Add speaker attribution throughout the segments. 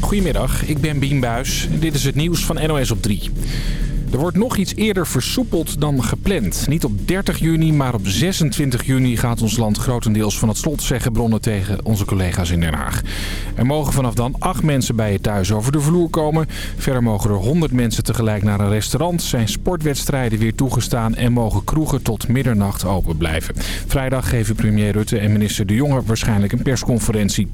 Speaker 1: Goedemiddag, ik ben Bien Buis en dit is het nieuws van NOS op 3. Er wordt nog iets eerder versoepeld dan gepland. Niet op 30 juni, maar op 26 juni gaat ons land grotendeels van het slot, zeggen bronnen tegen onze collega's in Den Haag. Er mogen vanaf dan acht mensen bij je thuis over de vloer komen. Verder mogen er 100 mensen tegelijk naar een restaurant, zijn sportwedstrijden weer toegestaan en mogen kroegen tot middernacht open blijven. Vrijdag geven premier Rutte en minister De Jonge waarschijnlijk een persconferentie.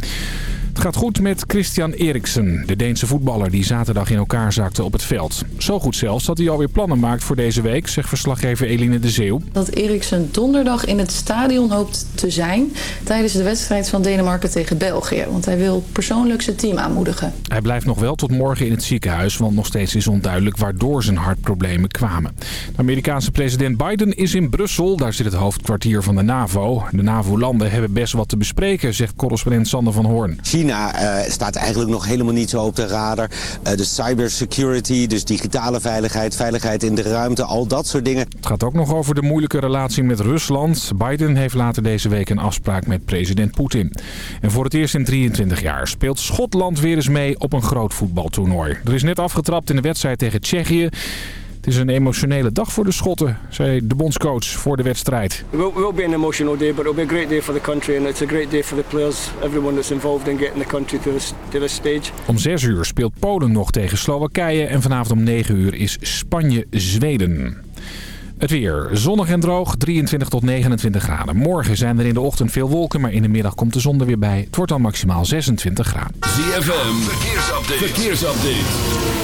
Speaker 1: Het gaat goed met Christian Eriksen, de Deense voetballer die zaterdag in elkaar zakte op het veld. Zo goed zelfs dat hij alweer plannen maakt voor deze week, zegt verslaggever Eline de Zeeuw.
Speaker 2: Dat Eriksen donderdag in het stadion hoopt te zijn tijdens de wedstrijd van Denemarken tegen België. Want hij wil persoonlijk zijn team aanmoedigen.
Speaker 1: Hij blijft nog wel tot morgen in het ziekenhuis, want nog steeds is onduidelijk waardoor zijn hartproblemen kwamen. De Amerikaanse president Biden is in Brussel, daar zit het hoofdkwartier van de NAVO. De NAVO-landen hebben best wat te bespreken, zegt correspondent Sander van Hoorn.
Speaker 3: China uh, staat eigenlijk nog helemaal niet zo op de radar. Uh, de cybersecurity, dus digitale veiligheid, veiligheid in de ruimte, al dat soort dingen.
Speaker 1: Het gaat ook nog over de moeilijke relatie met Rusland. Biden heeft later deze week een afspraak met president Poetin. En voor het eerst in 23 jaar speelt Schotland weer eens mee op een groot voetbaltoernooi. Er is net afgetrapt in de wedstrijd tegen Tsjechië. Het is een emotionele dag voor de Schotten, zei de bondscoach voor de wedstrijd.
Speaker 4: It will, will be an emotional day, but it'll be a great day for the country and it's a great day for the players, everyone that's involved in getting the country to this, to this stage.
Speaker 1: Om 6 uur speelt Polen nog tegen Slowakije en vanavond om 9 uur is Spanje-Zweden. Het weer. Zonnig en droog, 23 tot 29 graden. Morgen zijn er in de ochtend veel wolken, maar in de middag komt de zon er weer bij. Het wordt dan maximaal 26 graden.
Speaker 5: ZFM, verkeersupdate. verkeersupdate.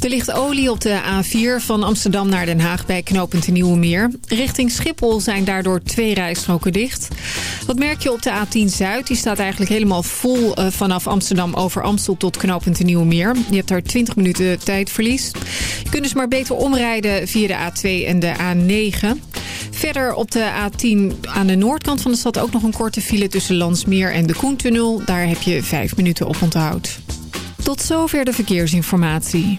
Speaker 6: Er ligt olie op de A4 van Amsterdam naar Den Haag bij knooppunt Nieuwe Meer. Richting Schiphol zijn daardoor twee rijstroken dicht. Wat merk je op de A10 Zuid? Die staat eigenlijk helemaal vol vanaf Amsterdam over Amstel tot knooppunt Nieuwe Meer. Je hebt daar 20 minuten tijdverlies. Je kunt dus maar beter omrijden via de A2 en de A9. Verder op de A10 aan de noordkant van de stad ook nog een korte file tussen Landsmeer en de Koentunnel. Daar heb je 5 minuten op onthoud. Tot zover de verkeersinformatie.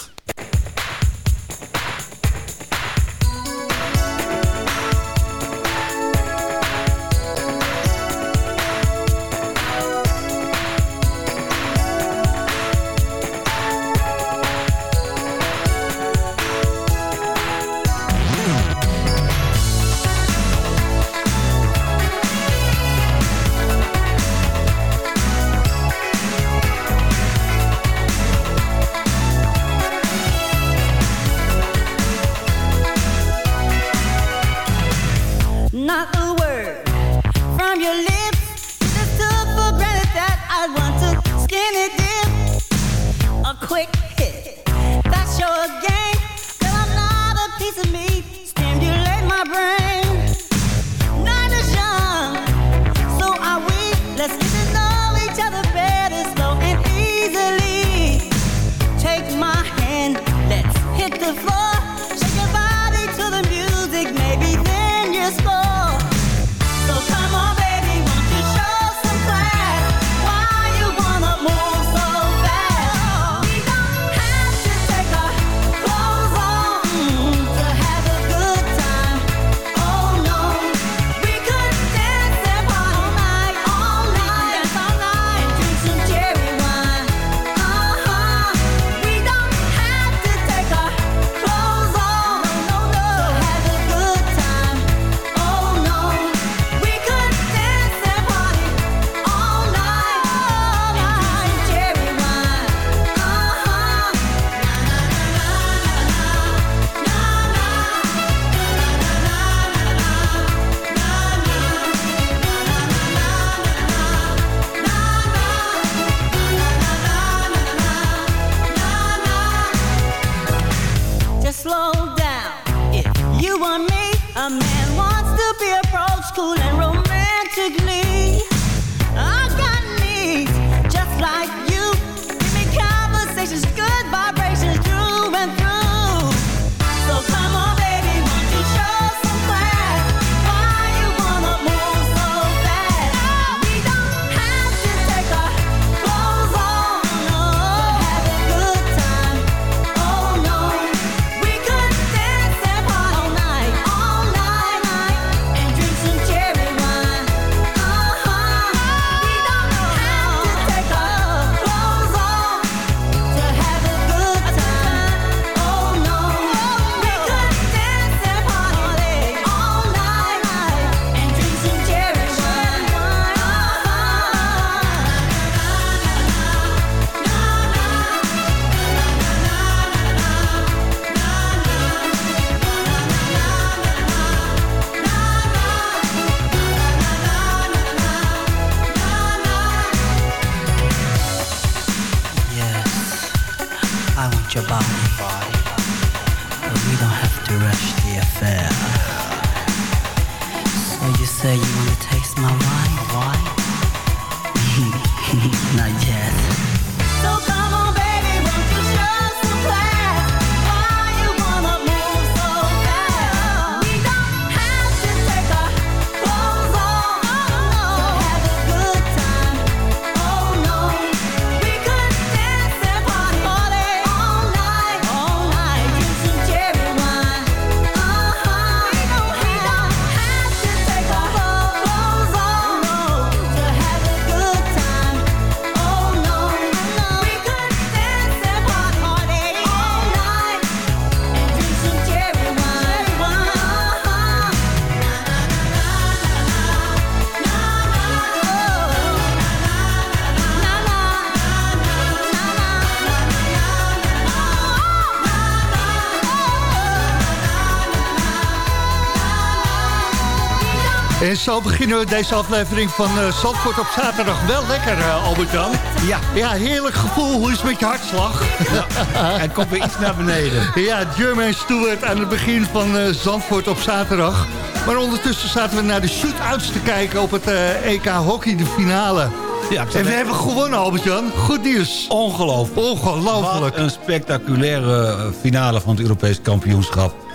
Speaker 7: Zo beginnen we deze aflevering van uh, Zandvoort op zaterdag. Wel lekker, uh, Albert-Jan.
Speaker 8: Ja.
Speaker 7: Ja, heerlijk gevoel. Hoe is het met je hartslag?
Speaker 8: Ja, hij komt weer iets naar beneden.
Speaker 7: Ja, Jermaine Stewart aan het begin van uh, Zandvoort op zaterdag. Maar ondertussen zaten we naar de shootouts te kijken op het EK Hockey, de finale. Ja, en we hebben gewonnen, Albert-Jan. Goed nieuws.
Speaker 8: Ongelooflijk.
Speaker 7: Ongelooflijk.
Speaker 8: Wat een spectaculaire finale van het Europees kampioenschap.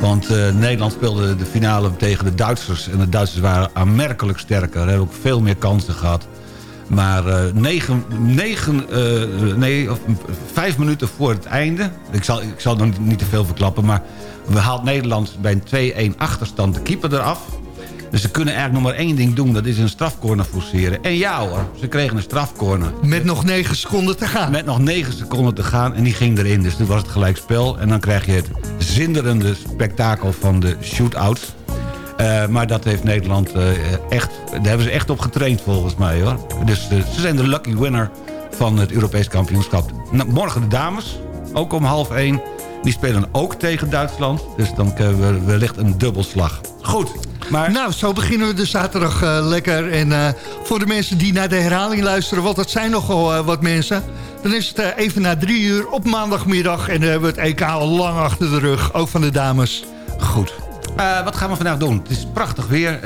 Speaker 8: Want uh, Nederland speelde de finale tegen de Duitsers. En de Duitsers waren aanmerkelijk sterker. Hebben ook veel meer kansen gehad. Maar negen, uh, nee, vijf minuten voor het einde... Ik zal, ik zal nog niet te veel verklappen... maar we haalt Nederland bij een 2-1 achterstand de keeper eraf. Dus ze kunnen eigenlijk nog maar één ding doen. Dat is een strafcorner forceren. En ja hoor, ze kregen een strafcorner.
Speaker 7: Met nog negen seconden te gaan.
Speaker 8: Met nog negen seconden te gaan. En die ging erin. Dus toen was het gelijk spel. En dan krijg je het zinderende spektakel van de shootouts. Uh, maar dat heeft Nederland uh, echt... Daar hebben ze echt op getraind volgens mij hoor. Dus uh, ze zijn de lucky winner van het Europees kampioenschap. Nou, morgen de dames. Ook om half één. Die spelen ook tegen Duitsland. Dus dan hebben we wellicht een dubbelslag. Goed.
Speaker 7: Maar... Nou, zo beginnen we de zaterdag uh, lekker. En uh, voor de mensen die naar de herhaling luisteren... want dat zijn nogal uh, wat mensen... dan is het even na drie uur op maandagmiddag... en dan hebben we het EK al lang achter de rug. Ook van de dames.
Speaker 8: Goed. wat gaan we vandaag doen? Het is prachtig weer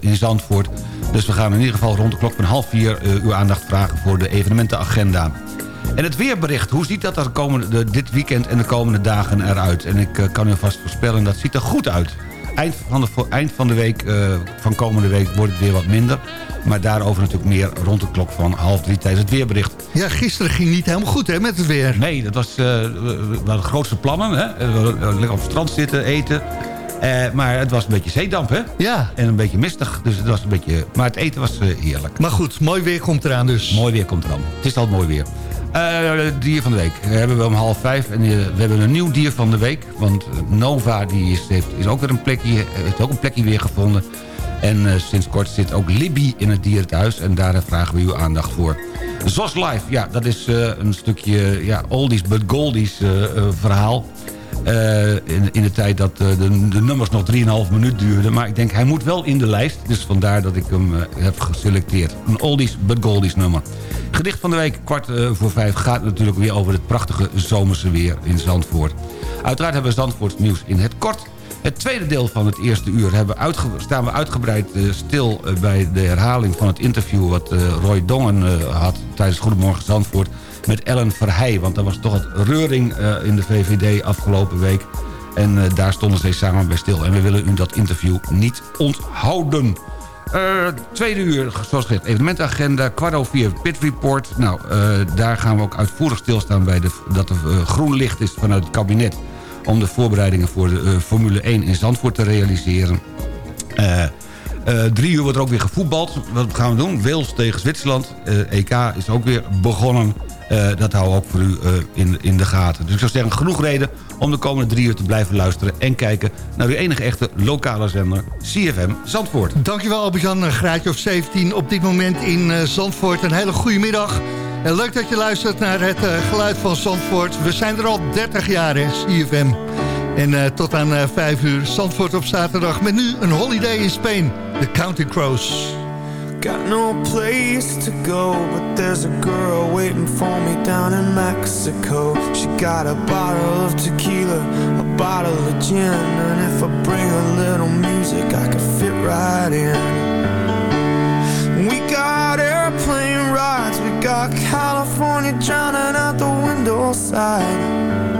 Speaker 8: in Zandvoort. Dus we gaan in ieder geval rond de klok van half vier... uw aandacht vragen voor de evenementenagenda. En het weerbericht, hoe ziet dat er komende, dit weekend en de komende dagen eruit? En ik kan u vast voorspellen, dat ziet er goed uit. Eind van de, eind van de week, uh, van komende week, wordt het weer wat minder. Maar daarover natuurlijk meer rond de klok van half drie tijdens het weerbericht.
Speaker 7: Ja, gisteren ging niet helemaal goed hè, met het weer.
Speaker 8: Nee, dat was uh, we de grootste plannen. Hè? Lekker op het strand zitten, eten. Uh, maar het was een beetje zeedamp, hè?
Speaker 7: Ja.
Speaker 8: En een beetje mistig, dus het was een beetje... Maar het eten was heerlijk.
Speaker 7: Maar goed, mooi weer komt eraan dus.
Speaker 8: Mooi weer komt eraan. Het is al mooi weer. Uh, dier van de week we hebben we om half vijf. En uh, we hebben een nieuw dier van de week. Want Nova die is, heeft, is ook weer een plekje, heeft ook een plekje weer gevonden. En sinds kort zit ook Libby in het dierenthuis. En daar vragen we uw aandacht voor. Zos Live, ja, dat is een stukje ja, oldies but goldies verhaal. In, in de tijd dat de, de nummers nog 3,5 minuut duurden. Maar ik denk, hij moet wel in de lijst. Dus vandaar dat ik hem heb geselecteerd. Een oldies but goldies nummer. Gedicht van de week, kwart voor vijf, gaat natuurlijk weer over het prachtige zomerse weer in Zandvoort. Uiteraard hebben we Zandvoorts nieuws in het kort. Het tweede deel van het eerste uur hebben staan we uitgebreid stil bij de herhaling van het interview... wat Roy Dongen had tijdens Goedemorgen Zandvoort met Ellen Verheij. Want er was toch wat reuring in de VVD afgelopen week. En daar stonden ze samen bij stil. En we willen u dat interview niet onthouden. Uh, tweede uur, zoals gezegd, evenementagenda. Kwart over Pit Report. Nou, daar gaan we ook uitvoerig stilstaan bij de, dat er groen licht is vanuit het kabinet... om de voorbereidingen voor de Formule 1 in Zandvoort te realiseren. drie uur wordt er ook weer gevoetbald. Wat gaan we doen? Wales tegen Zwitserland. EK is ook weer begonnen. Uh, dat houden we ook voor u uh, in, in de gaten. Dus ik zou zeggen, genoeg reden om de komende drie uur te blijven luisteren... en kijken naar uw enige echte lokale zender, CFM Zandvoort.
Speaker 7: Dankjewel Albert-Jan, graadje of 17 op dit moment in uh, Zandvoort. Een hele goede middag. En leuk dat je luistert naar het geluid van Zandvoort. We zijn er al 30 jaar, hè, CFM. En tot aan 5 uur Zandvoort op zaterdag met nu een holiday in Spain. De Counting Crows.
Speaker 9: Got no place to go, but there's a girl waiting for me down in Mexico. She got a bottle of tequila, a bottle of gin, and if I bring a little music, I could fit right in. We got airplane rides, we got California drowning out the window side.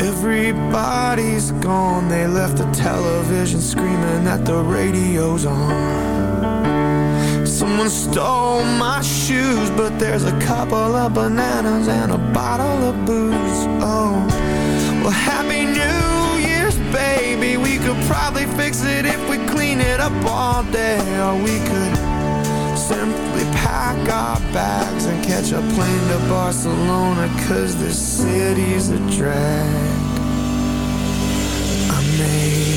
Speaker 9: Everybody's gone, they left the television screaming that the radio's on. Someone stole my shoes, but there's a couple of bananas and a bottle of booze. Oh, well, Happy New Year's, baby. We could probably fix it if we clean it up all day, or we could simply pack our bags and catch a plane to Barcelona, cause this city's a drag. I may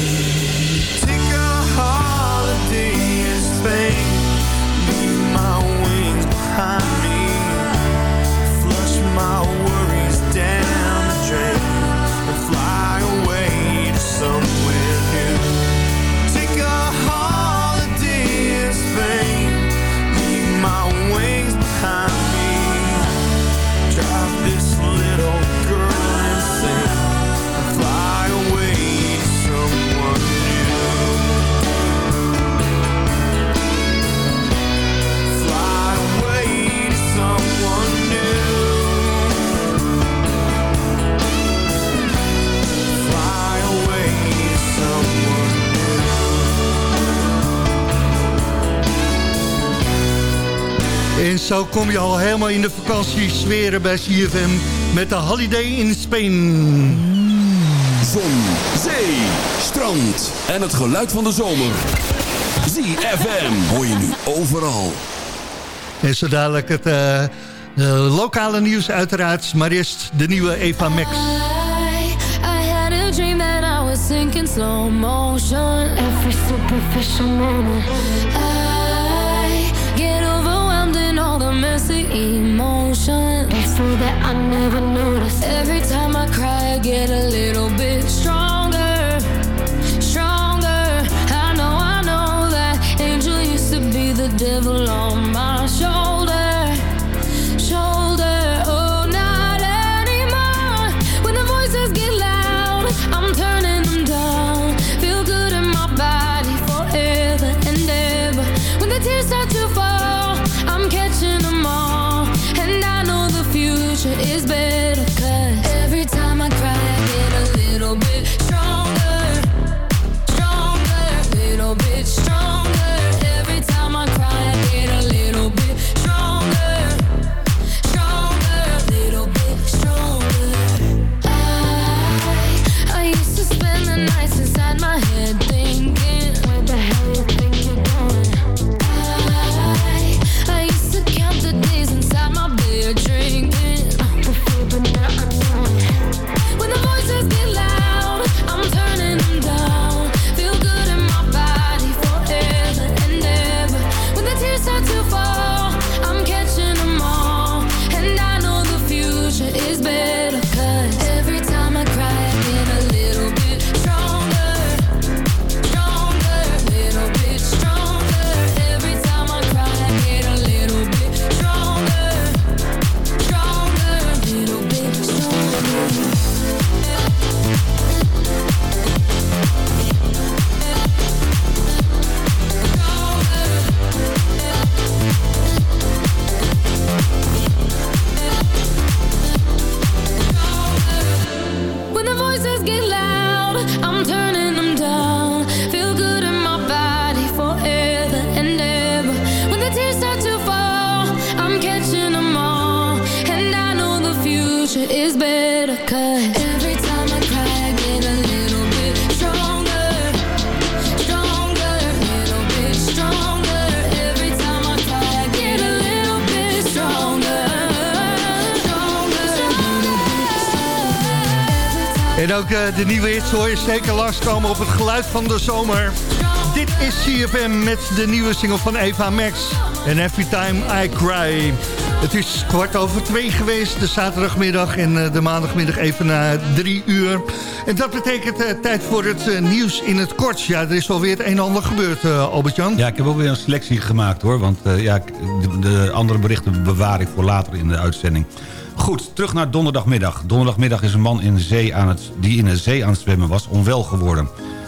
Speaker 7: En zo kom je al helemaal in de vakantie zweren bij CFM met de Holiday in Spain.
Speaker 5: Zon, zee, strand en het geluid van de zomer. ZFM hoor je nu overal.
Speaker 7: En zo dadelijk het eh, lokale nieuws uiteraard, maar eerst de nieuwe Eva Max.
Speaker 10: I, I had a dream that I was sinking slow motion. Every superficial moment. Every when the voices get loud.
Speaker 7: Ook eh, de nieuwe hits hoor je zeker langskomen op het geluid van de zomer. Dit is CFM met de nieuwe single van Eva Max. En Every Time I Cry. Het is kwart over twee geweest, de zaterdagmiddag en eh, de maandagmiddag even na drie uur. En dat betekent eh, tijd voor het nieuws in het kort. Ja, er is alweer het een en ander gebeurd, eh, Albert-Jan.
Speaker 8: Ja, ik heb ook weer een selectie gemaakt hoor. Want ja, de andere berichten bewaar ik voor later in de uitzending. Goed, terug naar donderdagmiddag. Donderdagmiddag is een man in zee aan het, die in de zee aan het zwemmen was onwel geworden.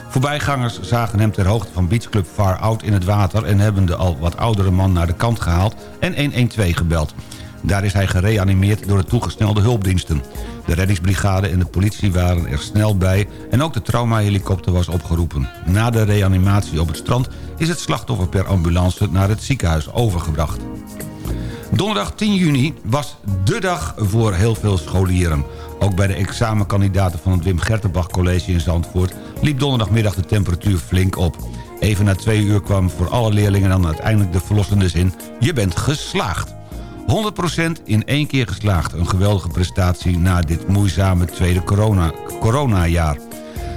Speaker 8: Voorbijgangers zagen hem ter hoogte van Beach Club Far Out in het water... en hebben de al wat oudere man naar de kant gehaald en 112 gebeld. Daar is hij gereanimeerd door de toegesnelde hulpdiensten. De reddingsbrigade en de politie waren er snel bij... en ook de traumahelikopter was opgeroepen. Na de reanimatie op het strand is het slachtoffer per ambulance naar het ziekenhuis overgebracht. Donderdag 10 juni was dé dag voor heel veel scholieren. Ook bij de examenkandidaten van het Wim Gertenbach College in Zandvoort... liep donderdagmiddag de temperatuur flink op. Even na twee uur kwam voor alle leerlingen dan uiteindelijk de verlossende zin... je bent geslaagd. 100% in één keer geslaagd. Een geweldige prestatie na dit moeizame tweede corona, coronajaar.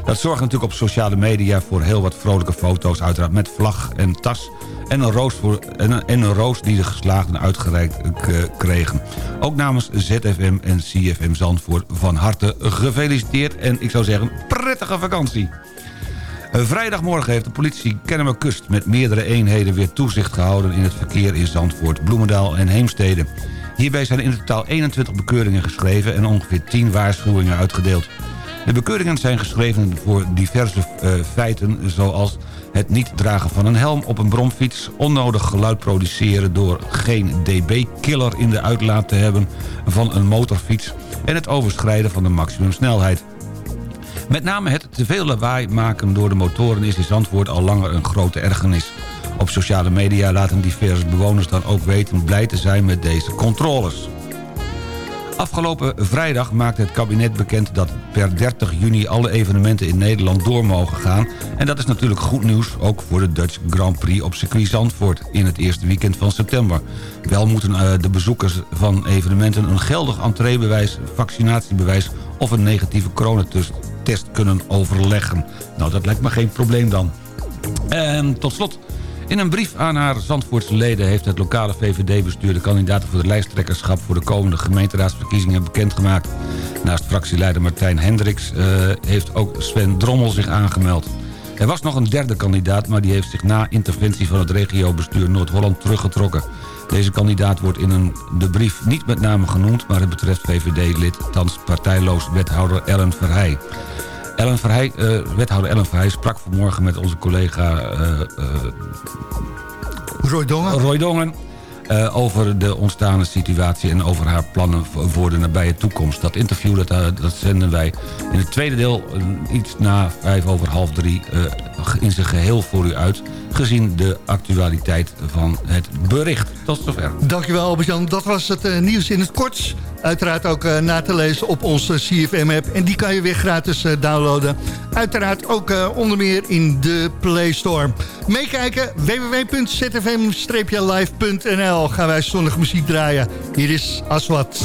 Speaker 8: Dat zorgt natuurlijk op sociale media voor heel wat vrolijke foto's... uiteraard met vlag en tas en een roos, voor, en een, en een roos die de geslaagden uitgereikt eh, kregen. Ook namens ZFM en CFM Zandvoort van harte gefeliciteerd... en ik zou zeggen, prettige vakantie. Eh, Vrijdagmorgen heeft de politie Kennemerkust met meerdere eenheden weer toezicht gehouden in het verkeer in Zandvoort, Bloemendaal en Heemstede. Hierbij zijn in totaal 21 bekeuringen geschreven en ongeveer 10 waarschuwingen uitgedeeld. De bekeuringen zijn geschreven voor diverse eh, feiten zoals het niet dragen van een helm op een bromfiets... onnodig geluid produceren door geen dB-killer in de uitlaat te hebben van een motorfiets... en het overschrijden van de maximumsnelheid. Met name het te veel lawaai maken door de motoren is in Zandvoort al langer een grote ergernis. Op sociale media laten diverse bewoners dan ook weten blij te zijn met deze controles. Afgelopen vrijdag maakte het kabinet bekend dat per 30 juni alle evenementen in Nederland door mogen gaan. En dat is natuurlijk goed nieuws, ook voor de Dutch Grand Prix op circuit Zandvoort in het eerste weekend van september. Wel moeten eh, de bezoekers van evenementen een geldig entreebewijs, vaccinatiebewijs of een negatieve coronatest test kunnen overleggen. Nou, dat lijkt me geen probleem dan. En tot slot, in een brief aan haar Zandvoortse leden... heeft het lokale VVD-bestuur de kandidaten voor de lijsttrekkerschap... voor de komende gemeenteraadsverkiezingen bekendgemaakt. Naast fractieleider Martijn Hendricks eh, heeft ook Sven Drommel zich aangemeld. Er was nog een derde kandidaat, maar die heeft zich na interventie van het regiobestuur Noord-Holland teruggetrokken. Deze kandidaat wordt in een, de brief niet met name genoemd... maar het betreft VVD-lid, thans partijloos wethouder Ellen Verheij. Ellen Verheij, eh, wethouder Ellen Verheij sprak vanmorgen met onze collega eh,
Speaker 7: Roy Dongen.
Speaker 8: Roy Dongen over de ontstane situatie en over haar plannen voor de nabije toekomst. Dat interview dat, dat zenden wij in het tweede deel iets na vijf over half drie in zijn geheel voor u uit. Gezien de actualiteit van het bericht. Tot zover.
Speaker 7: Dankjewel Albert-Jan. Dat was het eh, nieuws in het kort. Uiteraard ook eh, na te lezen op onze CFM-app. En die kan je weer gratis eh, downloaden. Uiteraard ook onder meer in de Play Store. Meekijken www.zfm-live.nl gaan wij zonnig muziek draaien. Hier is Aswat.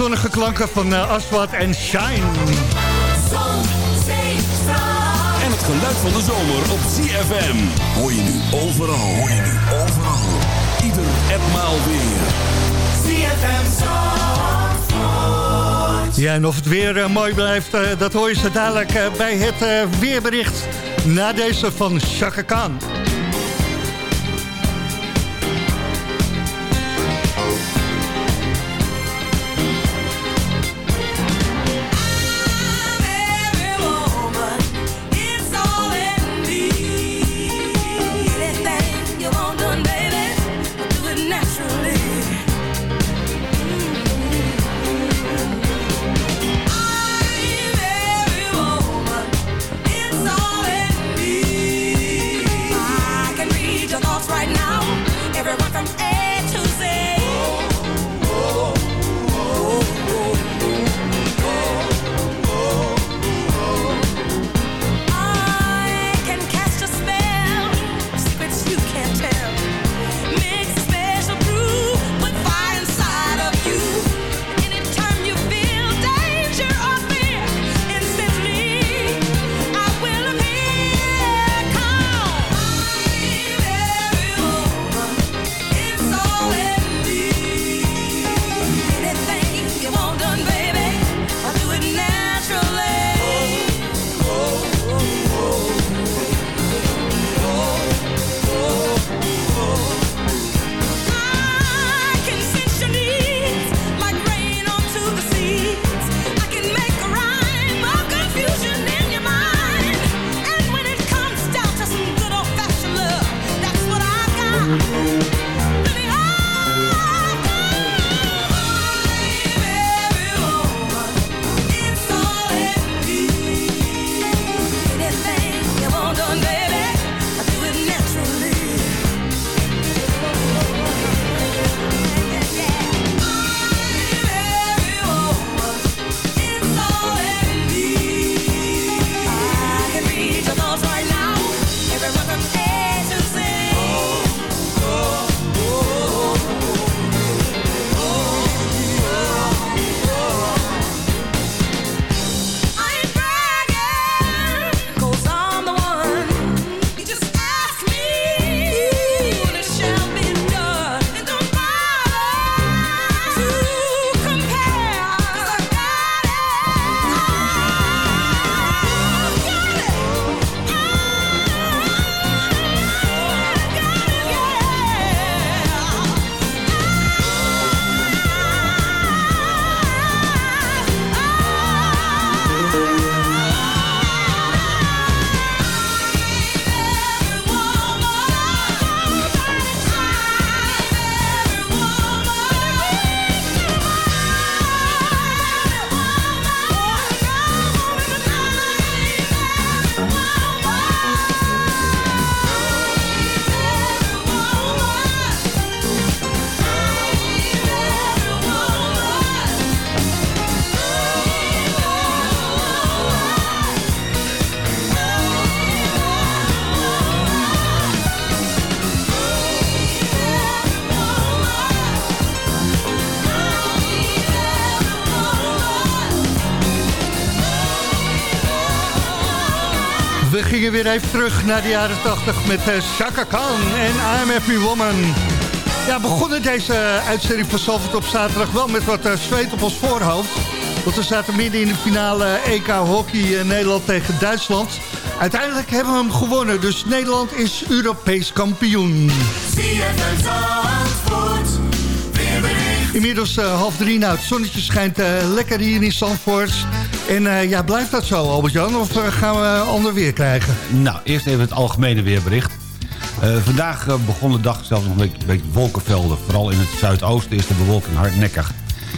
Speaker 11: zonnige klanken van eh, uh, Aswad en Shine.
Speaker 12: Zon, zee, en het geluid van de zomer op ZFM. Hoor je nu overal, hoor je nu overal. Ieder etmaal weer.
Speaker 7: ZFM Zandvoort.
Speaker 11: Ja, en of het weer eh, mooi blijft, eh, dat hoor je ze dadelijk bij het weerbericht... na deze van Chaka Khan.
Speaker 7: Weer even terug naar de jaren 80 met eh, Chaka Khan en I'm Woman. Ja, begonnen deze eh, uitzending van Salford op zaterdag wel met wat eh, zweet op ons voorhoofd. Want we zaten midden in de finale EK Hockey eh, Nederland tegen Duitsland. Uiteindelijk hebben we hem gewonnen, dus Nederland is Europees kampioen. Inmiddels eh, half drie, nou het zonnetje schijnt eh, lekker hier in Zandvoort. En eh, ja, blijft dat zo Albert-Jan of eh, gaan we ander weer krijgen?
Speaker 8: Nou, eerst even het algemene weerbericht. Eh, vandaag begon de dag zelfs nog een beetje, wolkenvelden. Vooral in het zuidoosten is de bewolking hardnekkig.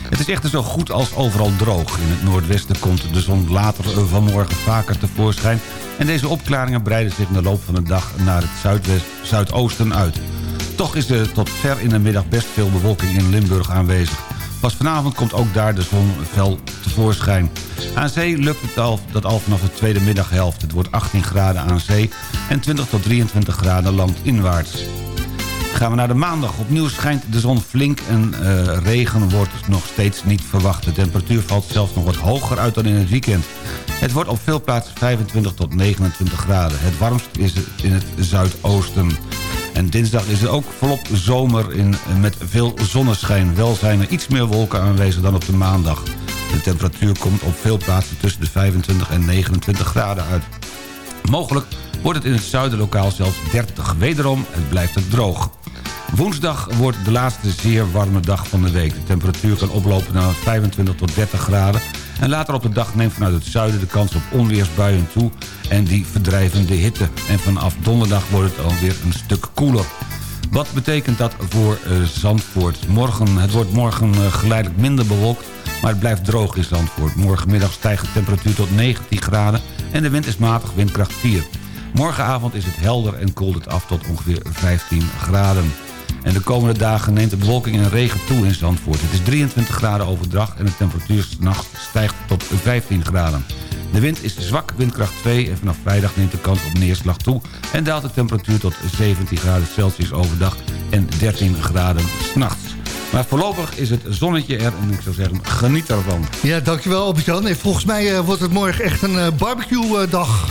Speaker 8: Het is echter zo goed als overal droog. In het noordwesten komt de zon later vanmorgen vaker tevoorschijn... en deze opklaringen breiden zich in de loop van de dag naar het zuidwest, zuidoosten uit. Toch is er tot ver in de middag best veel bewolking in Limburg aanwezig. Pas vanavond komt ook daar de zon fel tevoorschijn. Aan zee lukt het al, dat al vanaf de tweede middaghelft. Het wordt 18 graden aan zee en 20 tot 23 graden landinwaarts. Gaan we naar de maandag. Opnieuw schijnt de zon flink en eh, regen wordt nog steeds niet verwacht. De temperatuur valt zelfs nog wat hoger uit dan in het weekend. Het wordt op veel plaatsen 25 tot 29 graden. Het warmst is in het zuidoosten. En dinsdag is het ook volop zomer in, met veel zonneschijn. Wel zijn er iets meer wolken aanwezig dan op de maandag. De temperatuur komt op veel plaatsen tussen de 25 en 29 graden uit. Mogelijk wordt het in het zuiden lokaal zelfs 30. Wederom, het blijft het droog. Woensdag wordt de laatste zeer warme dag van de week. De temperatuur kan oplopen naar 25 tot 30 graden. En later op de dag neemt vanuit het zuiden de kans op onweersbuien toe... en die verdrijven de hitte. En vanaf donderdag wordt het alweer een stuk koeler. Wat betekent dat voor eh, Zandvoort? Morgen, het wordt morgen eh, geleidelijk minder bewolkt, maar het blijft droog in Zandvoort. Morgenmiddag stijgt de temperatuur tot 19 graden en de wind is matig windkracht 4. Morgenavond is het helder en koelt het af tot ongeveer 15 graden. En de komende dagen neemt de bewolking en regen toe in Zandvoort. Het is 23 graden overdag en de temperatuur s'nachts stijgt tot 15 graden. De wind is zwak, windkracht 2 en vanaf vrijdag neemt de kans op neerslag toe... en daalt de temperatuur tot 17 graden Celsius overdag en 13 graden s'nachts. Maar voorlopig is het zonnetje er en ik zou zeggen, geniet ervan.
Speaker 7: Ja, dankjewel Albert-Jan. En volgens mij eh, wordt het morgen echt een eh, barbecue-dag.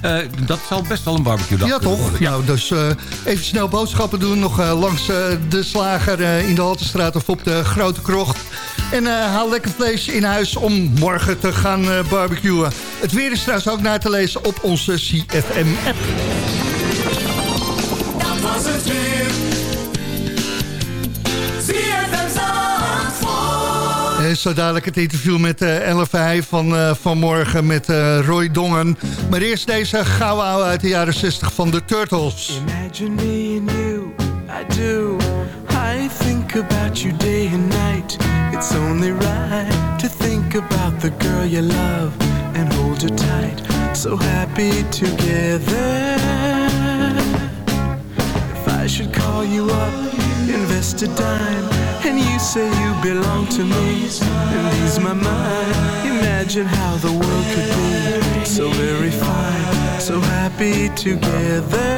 Speaker 8: Eh, dat zal best wel een barbecue-dag
Speaker 7: Ja,
Speaker 8: kunnen
Speaker 7: toch?
Speaker 8: worden.
Speaker 7: Nou, dus eh, even snel boodschappen doen. Nog eh, langs de slager in de Haltestraat of op de Grote Krocht. En haal lekker vlees in huis om morgen te gaan barbecuen. Het weer is trouwens ook na te lezen op onze CFM-app. En zo dadelijk het interview met uh, Elle Verheij van eh, vanmorgen met eh, Roy Dongen. Maar eerst deze gouden uit de jaren 60 van de Turtles.
Speaker 13: Imagine me and you, I do. I think about you day and night. It's only right to think about the girl you love and hold her tight. So happy together. If I should call you up, invest a dime, and you say you belong to me, and ease my mind. Imagine how the world could be so very fine, so happy together.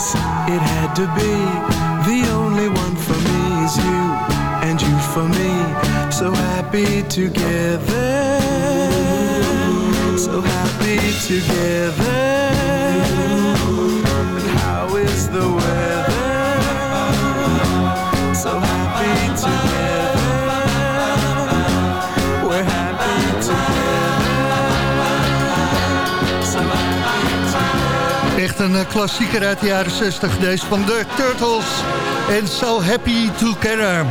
Speaker 13: Dice. It had to be the only one for me is you, and you for me. So happy together, so happy together. And how is the weather?
Speaker 7: Een eh, klassieker uit de jaren 60, deze van de Turtles. En So Happy Together.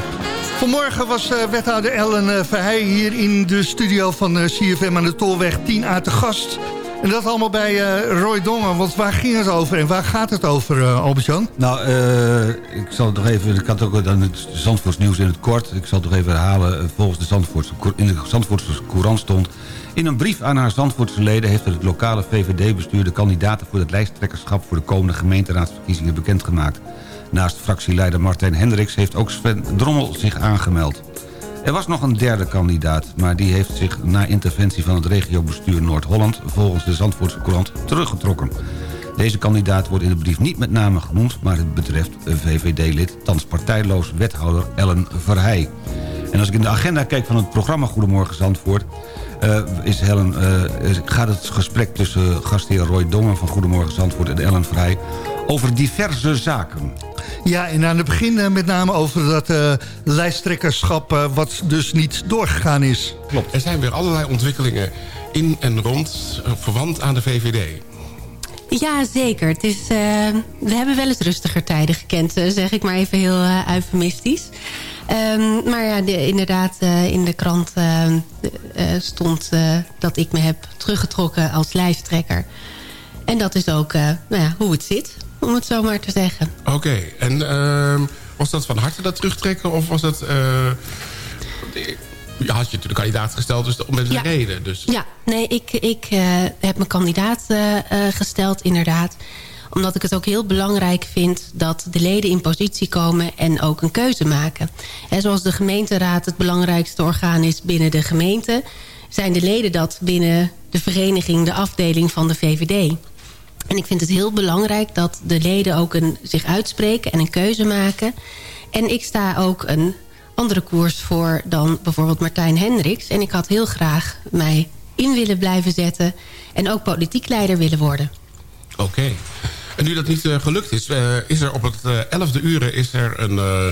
Speaker 7: Vanmorgen was eh, wethouder Ellen eh, Verheij hier in de studio van CFM aan de Tolweg 10A te gast. En dat allemaal bij eh, Roy Dongen, want waar ging het over en waar gaat het over, eh Albert-Jan?
Speaker 8: Nou, eh, ik zal het nog even... Ik had ook dan het Zandvoorts nieuws in het kort. Ik zal het nog even herhalen. Volgens de Zandvoortse, in de Zandvoortse Courant stond... In een brief aan haar Zandvoortse leden heeft het lokale VVD-bestuur... de kandidaten voor het lijsttrekkerschap voor de komende gemeenteraadsverkiezingen bekendgemaakt. Naast fractieleider Martijn Hendricks heeft ook Sven Drommel zich aangemeld. Er was nog een derde kandidaat, maar die heeft zich na interventie van het regiobestuur Noord-Holland... volgens de Zandvoortse Courant teruggetrokken. Deze kandidaat wordt in de brief niet met name genoemd... maar het betreft VVD-lid, thans partijloos wethouder Ellen Verheij. En als ik in de agenda kijk van het programma Goedemorgen Zandvoort... eh, is Helen, eh, gaat het gesprek tussen gastheer Roy Dongen van Goedemorgen Zandvoort... en Ellen Verheij over diverse zaken.
Speaker 7: Ja, en aan het begin eh, met name over dat eh, lijsttrekkerschap... eh, wat dus niet doorgegaan is.
Speaker 14: Klopt, er zijn weer allerlei ontwikkelingen in en rond, verwant aan de VVD.
Speaker 15: Ja, zeker. Het is, eh, we hebben wel eens rustiger tijden gekend, zeg ik maar even heel eufemistisch. Ehm, maar ja, de- inderdaad, eh, in de krant eh, eh, stond eh, dat ik me heb teruggetrokken als lijsttrekker. En dat is ook nou ja, hoe het zit, om het zo maar te zeggen.
Speaker 14: Oké, en ehm, was dat van harte dat terugtrekken of was dat... je had je natuurlijk kandidaat gesteld, dus met een
Speaker 15: Ja.
Speaker 14: reden. Dus
Speaker 15: Ja, nee, ik, ik heb mijn kandidaat gesteld inderdaad. Omdat ik het ook heel belangrijk vind dat de leden in positie komen en ook een keuze maken. En zoals de gemeenteraad het belangrijkste orgaan is binnen de gemeente... zijn de leden dat binnen de vereniging, de afdeling van de VVD. En ik vind het heel belangrijk dat de leden ook een, zich uitspreken en een keuze maken. En ik sta ook een andere koers voor dan bijvoorbeeld Martijn Hendricks. En ik had heel graag mij in willen blijven zetten... en ook politiek leider willen worden.
Speaker 14: Oké. En nu dat niet eh, gelukt is, eh, is er op het eh, 11e uur is er een, eh,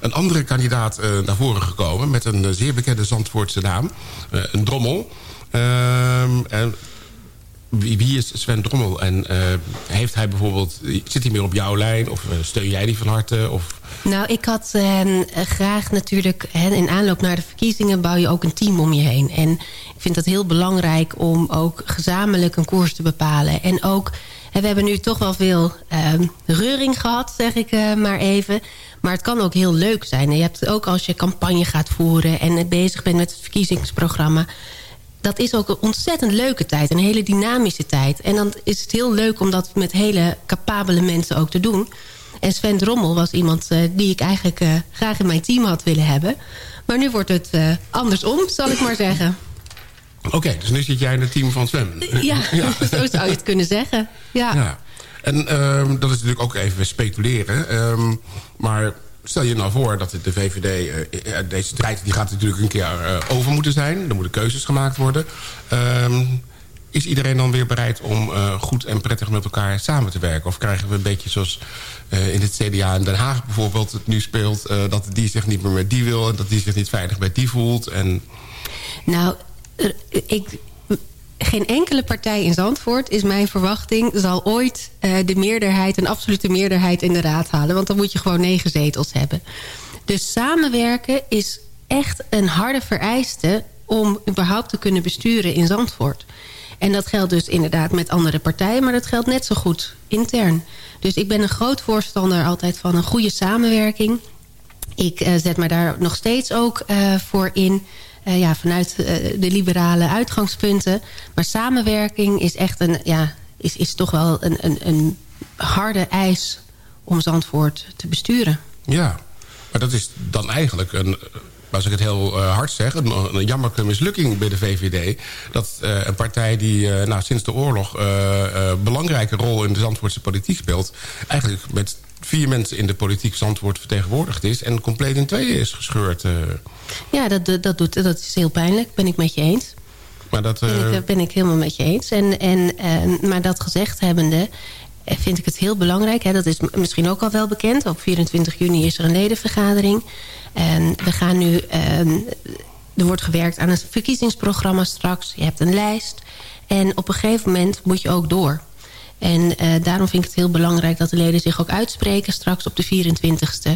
Speaker 14: een andere kandidaat eh, naar voren gekomen... met een eh, zeer bekende Zandvoortse naam, eh, een Drommel. Ehm, en wie, is Sven Drommel? En eh, heeft hij bijvoorbeeld, zit hij meer op jouw lijn? Of eh, steun jij die van harte? Of...
Speaker 15: Nou, ik had eh, graag natuurlijk... Hè, in aanloop naar de verkiezingen bouw je ook een team om je heen. En ik vind het heel belangrijk om ook gezamenlijk een koers te bepalen. En ook, hè, we hebben nu toch wel veel eh, reuring gehad, zeg ik eh, maar even. Maar het kan ook heel leuk zijn. En je hebt ook als je campagne gaat voeren... en bezig bent met het verkiezingsprogramma dat is ook een ontzettend leuke tijd. Een hele dynamische tijd. En dan is het heel leuk om dat met hele capabele mensen ook te doen. En Sven Drommel was iemand eh, die ik eigenlijk eh, graag in mijn team had willen hebben. Maar nu wordt het andersom, zal ik maar zeggen.
Speaker 14: Oké, dus nu zit jij in het team van Sven.
Speaker 15: Ja, zo zou je het kunnen zeggen. Ja.
Speaker 14: Ja. En ehm, dat is natuurlijk ook even speculeren. Ehm, maar stel je nou voor dat de VVD... eh, eh, deze strijd die gaat natuurlijk een keer eh, over moeten zijn. Er moeten keuzes gemaakt worden. Ehm, is iedereen dan weer bereid om goed en prettig met elkaar samen te werken? Of krijgen we een beetje zoals in het CDA in Den Haag bijvoorbeeld het nu speelt... dat die zich niet meer met die wil en dat die zich niet veilig bij die voelt? En
Speaker 15: Nou, ik, geen enkele partij in Zandvoort is mijn verwachting... zal ooit eh, de meerderheid, een absolute meerderheid in de raad halen. Want dan moet je gewoon negen zetels hebben. Dus samenwerken is echt een harde vereiste... om überhaupt te kunnen besturen in Zandvoort. En dat geldt dus inderdaad met andere partijen... maar dat geldt net zo goed intern. Dus ik ben een groot voorstander altijd van een goede samenwerking... Ik eh, zet me daar nog steeds ook eh, voor in. Eh, ja, vanuit eh, de liberale uitgangspunten. Maar samenwerking is echt een, ja, is, is toch wel een, een, een harde eis om Zandvoort te besturen.
Speaker 14: Ja, maar dat is dan eigenlijk een, als ik het heel eh, hard zeg, een, een jammerlijke mislukking bij de VVD... dat een partij die nou, sinds de oorlog eh, belangrijke rol in de Zandvoortse politiek speelt... eigenlijk met vier mensen in de politiek Zandvoort vertegenwoordigd is... en compleet in tweeën is gescheurd. eh.
Speaker 15: Ja, dat, dat, doet, dat is heel pijnlijk. Ben ik met je eens.
Speaker 14: maar dat,
Speaker 15: Ben
Speaker 14: eh,
Speaker 15: ik, ben ik helemaal met je eens. En, en, eh, maar dat gezegd hebbende eh, vind ik het heel belangrijk. Hè, dat is misschien ook al wel bekend. Op 24 juni is er een ledenvergadering. En we gaan nu... ehm, er wordt gewerkt aan een verkiezingsprogramma straks. Je hebt een lijst. En op een gegeven moment moet je ook door. En eh, daarom vind ik het heel belangrijk dat de leden zich ook uitspreken... straks op de 24ste.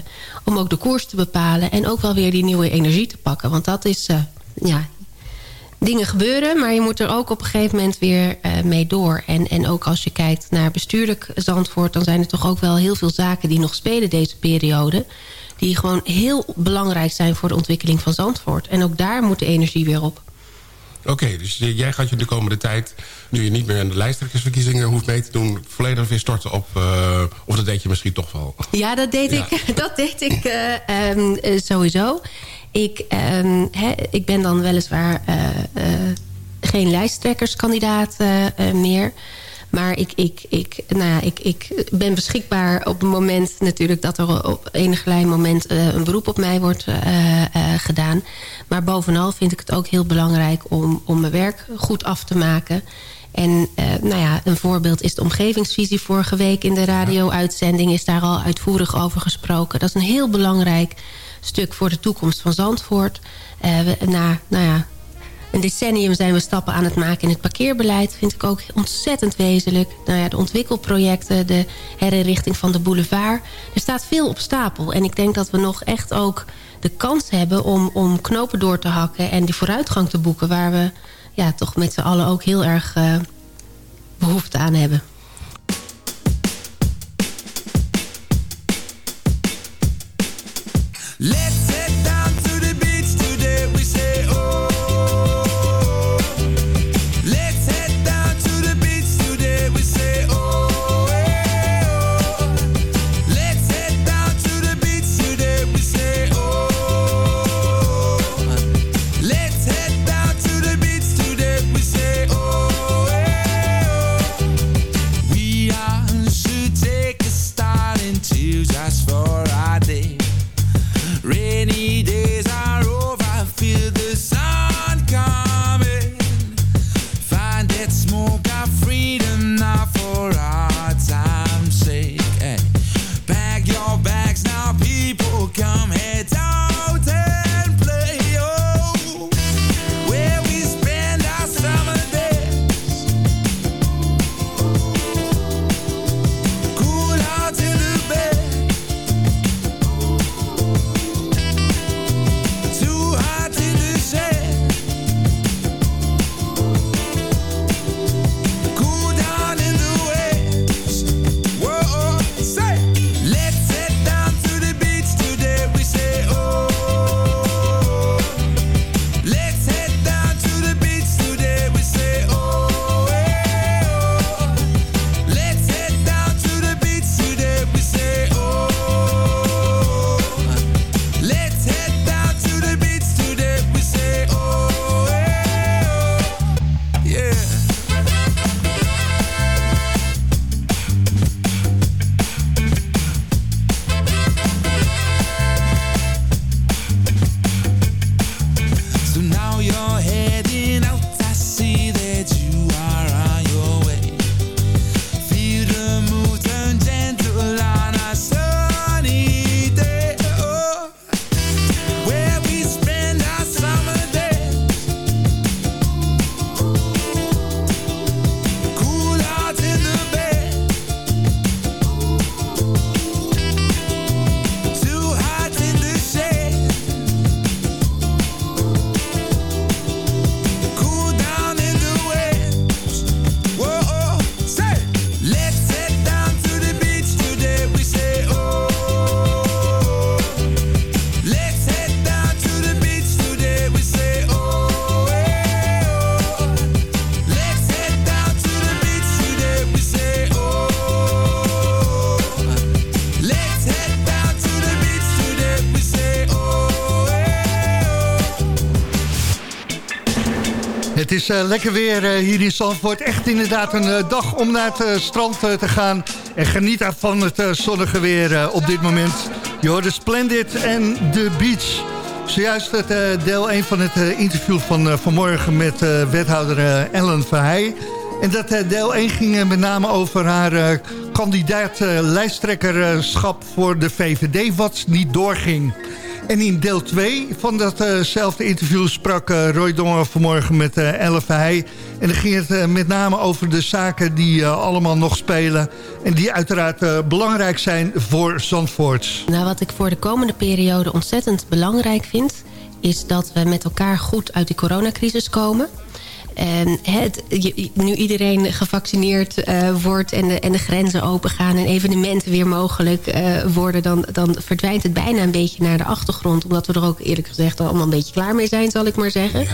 Speaker 15: Om ook de koers te bepalen. En ook wel weer die nieuwe energie te pakken. Want dat is... eh, ja, dingen gebeuren, maar je moet er ook op een gegeven moment weer eh, mee door. En, en ook als je kijkt naar bestuurlijk Zandvoort... dan zijn er toch ook wel heel veel zaken die nog spelen deze periode... die gewoon heel belangrijk zijn voor de ontwikkeling van Zandvoort. En ook daar moet de energie weer op.
Speaker 14: Oké, dus jij gaat je de komende tijd... nu je niet meer aan de lijsttrekkersverkiezingen hoeft mee te doen... volledig weer storten op... eh, of dat deed je misschien toch wel.
Speaker 15: Ja, dat deed
Speaker 14: Ja.
Speaker 15: ik, dat deed ik eh, ehm, eh, sowieso. Ik, ehm, ik ben dan weliswaar geen lijsttrekkerskandidaat meer. Maar ik, ik, ik, nou ja, ik, ik ben beschikbaar op het moment natuurlijk... dat er op enig moment eh, een beroep op mij wordt eh, eh, gedaan. Maar bovenal vind ik het ook heel belangrijk om, om mijn werk goed af te maken... En nou ja, een voorbeeld is de omgevingsvisie vorige week in de radio-uitzending... is daar al uitvoerig over gesproken. Dat is een heel belangrijk stuk voor de toekomst van Zandvoort. We, na nou ja, een decennium zijn we stappen aan het maken in het parkeerbeleid. Vind ik ook ontzettend wezenlijk. Nou ja, de ontwikkelprojecten, de herinrichting van de boulevard. Er staat veel op stapel. En ik denk dat we nog echt ook de kans hebben om, om knopen door te hakken... en die vooruitgang te boeken waar we ja, toch met z'n allen ook heel erg eh, behoefte aan hebben.
Speaker 7: Het is eh, lekker weer eh, hier in Zandvoort. Echt inderdaad een eh, dag om naar het strand te gaan. En geniet van het zonnige weer op dit moment. Je de Splendid en The Beach. Zojuist het deel 1 van het interview van vanmorgen met wethouder Ellen Verheij. En dat deel 1 ging met name over haar kandidaat lijsttrekkerschap voor de VVD... wat niet doorging. En in deel 2 van datzelfde interview sprak eh, Roy Dongen vanmorgen met uh, Elle Verheij. En dan ging het eh, met name over de zaken die eh, allemaal nog spelen... en die uiteraard eh, belangrijk zijn voor Zandvoort.
Speaker 15: Nou, wat ik voor de komende periode ontzettend belangrijk vind... is dat we met elkaar goed uit die coronacrisis komen. En het, je- nu iedereen gevaccineerd eh, wordt en de, en de grenzen opengaan... en evenementen weer mogelijk eh, worden... Dan, dan verdwijnt het bijna een beetje naar de achtergrond. Omdat we er ook eerlijk gezegd allemaal een beetje klaar mee zijn, zal ik maar zeggen.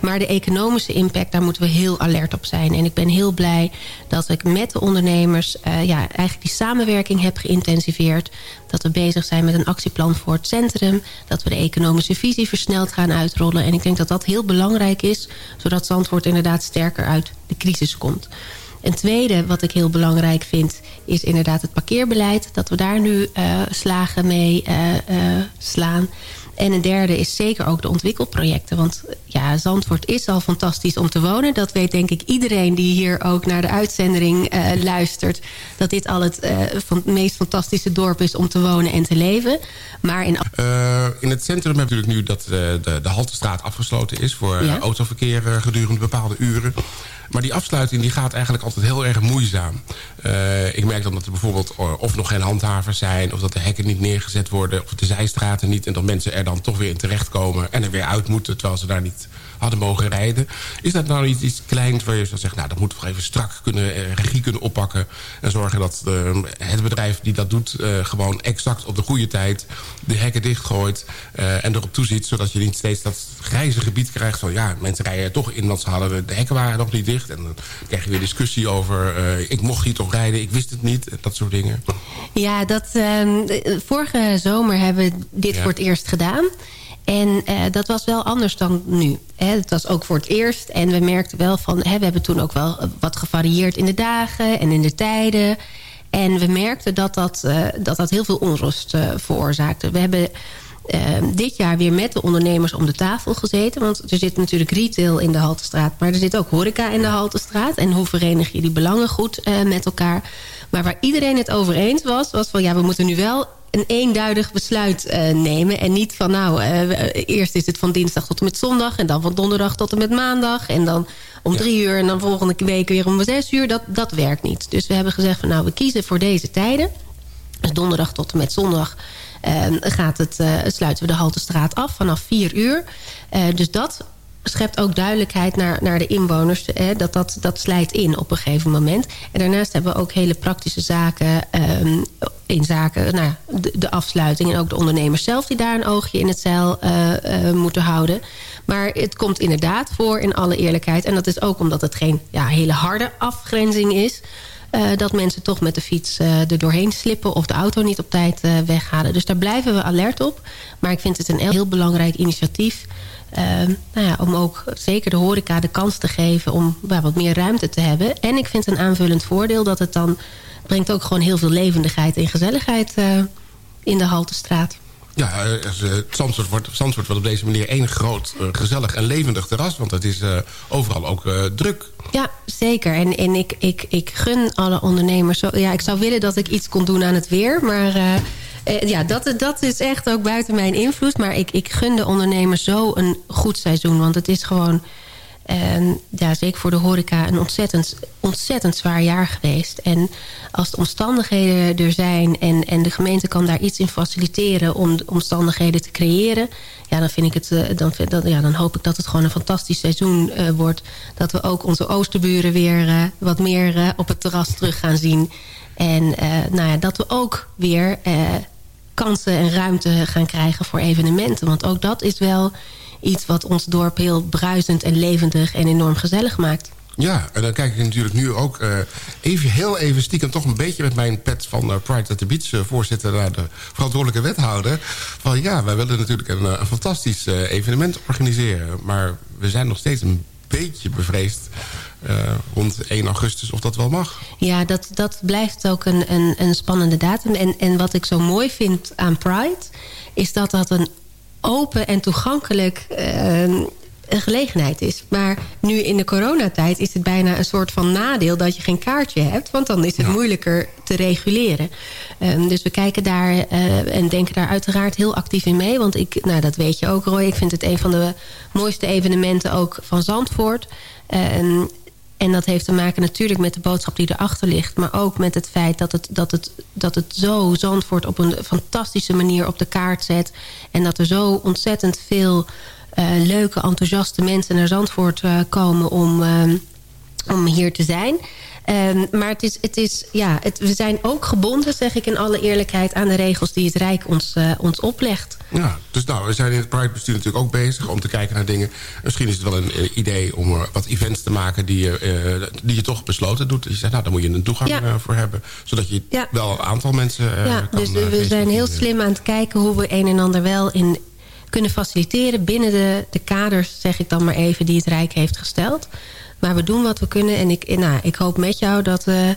Speaker 15: Maar de economische impact, daar moeten we heel alert op zijn. En ik ben heel blij dat ik met de ondernemers... eh, ja, eigenlijk die samenwerking heb geïntensiveerd. Dat we bezig zijn met een actieplan voor het centrum. Dat we de economische visie versneld gaan uitrollen. En ik denk dat dat heel belangrijk is... zodat Zandvoort inderdaad sterker uit de crisis komt. Een tweede wat ik heel belangrijk vind... is inderdaad het parkeerbeleid. Dat we daar nu eh, slagen mee eh, eh, slaan. En een derde is zeker ook de ontwikkelprojecten. Want ja, Zandvoort is al fantastisch om te wonen. Dat weet denk ik iedereen die hier ook naar de uitzending eh, luistert. Dat dit al het, eh, van, het meest fantastische dorp is om te wonen en te leven. Maar in
Speaker 14: Eh, in het centrum hebben we natuurlijk nu dat de, de Haltestraat afgesloten is... voor
Speaker 15: Ja.
Speaker 14: autoverkeer gedurende bepaalde uren. Maar die afsluiting die gaat eigenlijk altijd heel erg moeizaam. Eh, ik merk dan dat er bijvoorbeeld eh, of nog geen handhavers zijn... of dat de hekken niet neergezet worden, of de zijstraten niet... en dat mensen er dan toch weer in terechtkomen en er weer uit moeten... terwijl ze daar niet hadden mogen rijden. Is dat nou iets, iets kleins waar je zou zeggen... nou, dat moeten we even strak kunnen, eh, regie kunnen oppakken... en zorgen dat eh, het bedrijf die dat doet... gewoon exact op de goede tijd de hekken dichtgooit... en erop toeziet, zodat je niet steeds dat grijze gebied krijgt... van ja, mensen rijden er toch in, want ze hadden de, de hekken waren nog niet dicht... en dan krijg je weer discussie over... eh, ik mocht hier toch rijden, ik wist het niet, dat soort dingen.
Speaker 15: Ja, dat, ehm, eh, vorige zomer hebben we dit
Speaker 14: Ja.
Speaker 15: voor het eerst gedaan. En eh, dat was wel anders dan nu. Hè, het was ook voor het eerst. En we merkten wel van... Hè, we hebben toen ook wel wat gevarieerd in de dagen en in de tijden. En we merkten dat dat, eh, dat, dat heel veel onrust veroorzaakte. We hebben eh, dit jaar weer met de ondernemers om de tafel gezeten. Want er zit natuurlijk retail in de Haltestraat. Maar er zit ook horeca in de Haltestraat. En hoe verenig je die belangen goed eh, met elkaar? Maar waar iedereen het over eens was... was van ja, we moeten nu wel een eenduidig besluit eh, nemen. En niet van nou, eh, eerst is het van dinsdag tot en met zondag... en dan van donderdag tot en met maandag... en dan om drie uur en dan volgende week weer om zes uur. Dat, dat werkt niet. Dus we hebben gezegd van nou, we kiezen voor deze tijden. Dus donderdag tot en met zondag gaat het, eh, sluiten we de Haltestraat af vanaf vier uur. Eh, dus dat schept ook duidelijkheid naar, naar de inwoners. Hè, dat, dat, dat slijt in op een gegeven moment. En daarnaast hebben we ook hele praktische zaken... ehm, in zaken nou, de, de afsluiting... en ook de ondernemers zelf die daar een oogje in het zeil eh, moeten houden. Maar het komt inderdaad voor in alle eerlijkheid. En dat is ook omdat het geen ja, hele harde afgrenzing is... eh, dat mensen toch met de fiets eh, er doorheen slippen... of de auto niet op tijd eh, weghalen. Dus daar blijven we alert op. Maar ik vind het een heel belangrijk initiatief... nou ja, om ook zeker de horeca de kans te geven... om wat meer ruimte te hebben. En ik vind een aanvullend voordeel dat het dan... brengt ook gewoon heel veel levendigheid en gezelligheid in de Haltestraat.
Speaker 14: Ja, eh, als, eh, Zandvoort, wordt, op deze manier één groot, eh, gezellig en levendig terras. Want het is eh, overal ook eh, druk.
Speaker 15: Ja, zeker. En, en ik, ik, ik gun alle ondernemers... Zo, ja, ik zou willen dat ik iets kon doen aan het weer. Maar eh, eh, ja, dat, dat is echt ook buiten mijn invloed. Maar ik, ik gun de ondernemers zo een goed seizoen. Want het is gewoon... ja, zeker voor de horeca een ontzettend, ontzettend zwaar jaar geweest. En als de omstandigheden er zijn en, en de gemeente kan daar iets in faciliteren om de omstandigheden te creëren, ja, dan, vind ik het, eh, dan, ja, dan hoop ik dat het gewoon een fantastisch seizoen eh, wordt. Dat we ook onze oosterburen weer eh, wat meer op het terras terug gaan zien. En nou ja, dat we ook weer kansen en ruimte gaan krijgen voor evenementen. Want ook dat is wel iets wat ons dorp heel bruisend en levendig en enorm gezellig maakt.
Speaker 14: Ja, en dan kijk ik natuurlijk nu ook eh, even, heel even stiekem... toch een beetje met mijn pet van eh, Pride at the Beach... eh, voorzitter naar de verantwoordelijke wethouder. Van ja, wij willen natuurlijk een, een fantastisch evenement organiseren. Maar we zijn nog steeds een beetje bevreesd rond 1 augustus of dat wel mag.
Speaker 15: Ja, dat, dat blijft ook een, een, een spannende datum. En, en wat ik zo mooi vind aan Pride... is dat dat een open en toegankelijk eh, een gelegenheid is. Maar nu in de coronatijd is het bijna een soort van nadeel... dat je geen kaartje hebt, want dan is het moeilijker te reguleren. Ehm, dus we kijken daar eh, en denken daar uiteraard heel actief in mee. Want ik, nou, dat weet je ook, Roy. Ik vind het een van de mooiste evenementen ook van Zandvoort. Ehm, en dat heeft te maken natuurlijk met de boodschap die erachter ligt. Maar ook met het feit dat het, dat het, dat het zo Zandvoort op een fantastische manier op de kaart zet. En dat er zo ontzettend veel eh, leuke, enthousiaste mensen naar Zandvoort eh, komen om, ehm, om hier te zijn. Ehm, maar het is, het is, ja, het, we zijn ook gebonden, zeg ik in alle eerlijkheid... aan de regels die het Rijk ons, eh, ons oplegt.
Speaker 14: Ja, dus nou, we zijn in het Pride-bestuur natuurlijk ook bezig... om te kijken naar dingen. Misschien is het wel een eh, idee om er wat events te maken... die je, eh, die je toch besloten doet. Je zegt, nou, daar moet je een toegang
Speaker 15: Ja.
Speaker 14: eh, voor hebben. Zodat je
Speaker 15: Ja.
Speaker 14: wel een aantal mensen eh,
Speaker 15: ja,
Speaker 14: kan
Speaker 15: dus
Speaker 14: eh,
Speaker 15: we zijn heel slim aan het kijken hoe we een en ander wel in kunnen faciliteren... binnen de, de kaders, zeg ik dan maar even, die het Rijk heeft gesteld. Maar we doen wat we kunnen en ik, nou, ik hoop met jou dat, eh,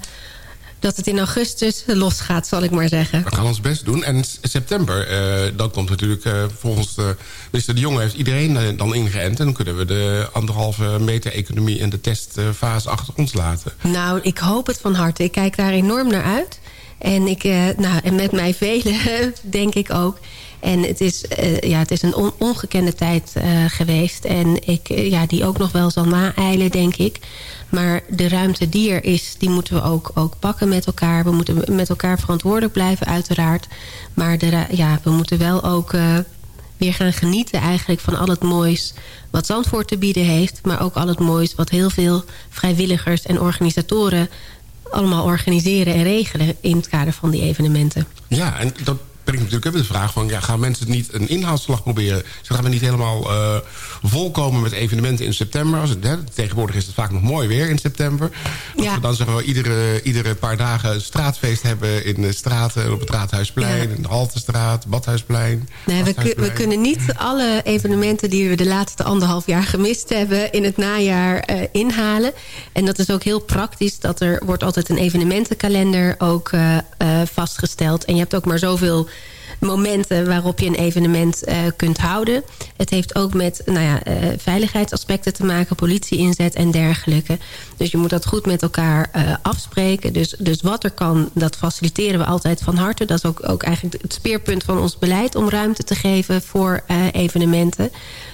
Speaker 15: dat het in augustus losgaat, zal ik maar zeggen.
Speaker 14: We gaan ons best doen. En september, eh, dan komt natuurlijk eh, volgens de minister De Jonge... heeft iedereen dan ingeënt. En dan kunnen we de anderhalve meter economie... en de testfase achter ons laten.
Speaker 15: Nou, ik hoop het van harte. Ik kijk daar enorm naar uit. En, ik, nou, en met mij velen, denk ik ook. En het is, eh, ja, het is een on- ongekende tijd eh, geweest. En ik, eh, ja, die ook nog wel zal naeilen, denk ik. Maar de ruimte die er is, die moeten we ook, ook pakken met elkaar. We moeten met elkaar verantwoordelijk blijven, uiteraard. Maar de, ja, we moeten wel ook... weer gaan genieten eigenlijk van al het moois wat Zandvoort te bieden heeft. Maar ook al het moois wat heel veel vrijwilligers en organisatoren allemaal organiseren en regelen in het kader van die evenementen.
Speaker 14: Ja, en dat brengt natuurlijk ook de vraag van... Ja, gaan mensen niet een inhaalslag proberen? Ze gaan we niet helemaal eh, volkomen met evenementen in september. Als het, hè, tegenwoordig is het vaak nog mooi weer in september. Als we dan zeggen we iedere, iedere paar dagen een straatfeest hebben... in de straten, op het Raadhuisplein, in de Haltestraat, Badhuisplein.
Speaker 15: Nee, we, ku- we
Speaker 14: Gasthuisplein.
Speaker 15: kunnen niet alle evenementen die we de laatste anderhalf jaar gemist hebben... in het najaar eh, inhalen. En dat is ook heel praktisch. Dat er wordt altijd een evenementenkalender ook eh, vastgesteld. En je hebt ook maar zoveel momenten waarop je een evenement eh, kunt houden. Het heeft ook met nou ja, eh, veiligheidsaspecten te maken, politie-inzet en dergelijke. Dus je moet dat goed met elkaar eh, afspreken. Dus, dus wat er kan, dat faciliteren we altijd van harte. Dat is ook, ook eigenlijk het speerpunt van ons beleid... om ruimte te geven voor evenementen.